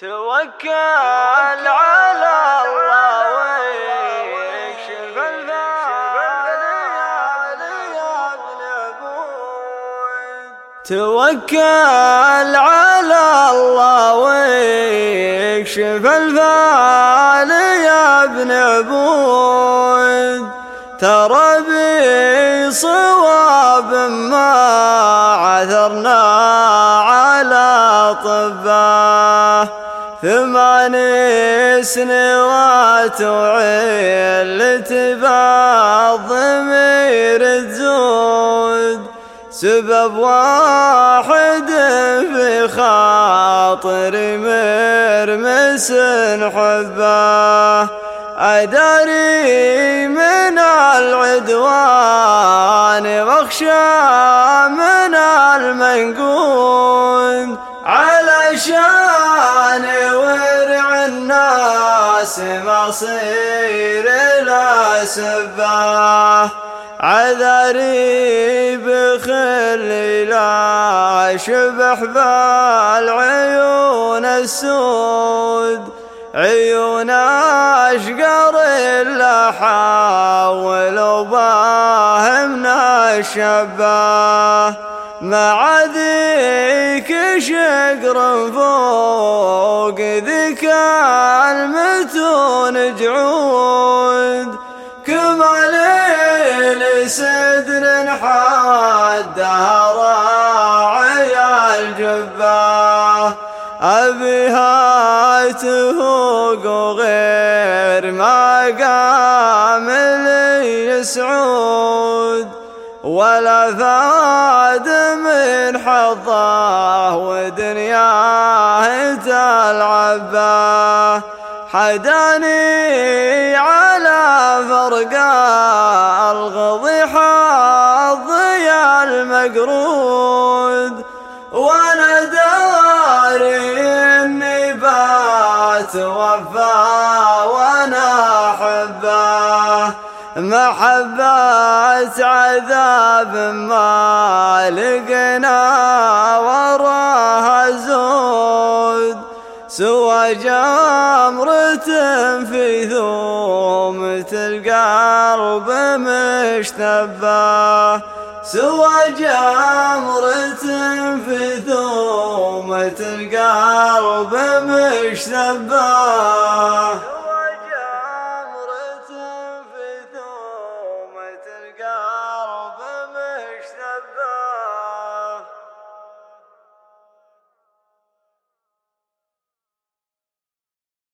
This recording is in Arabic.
توكل على الله ويكشف توكل على الله ويكشف الفال يا ابن عبود. ترى بصواب ما عثرنا على طباه ثمان سنوات وعلت بالضمير تزود سبب واحد في خاطري مرمس حبه. أدري من العدوان وأخشى من المنقود. علشان ورع الناس مصير لا سباه عذري بخلي لا شبح بالعيون السود. عيون أشقر إلا حاولوا باهمنا الشباه مع ذيك شقر فوق ذيك المتون جعود. كمال سدر حدها راعي الجباه. أبيها تهوق غير ما قام لي سعود ولا فاد من حظه ودنياه تلعبه. حداني على فرق الغضي حظي المقرود. وأنا داري اني باتوفى وأنا محبة عذاب ما لقنا وراها زود سوى جمرة في ثومة القلب مشتبه. سوى جمرة في ثومة القلب مشتبه.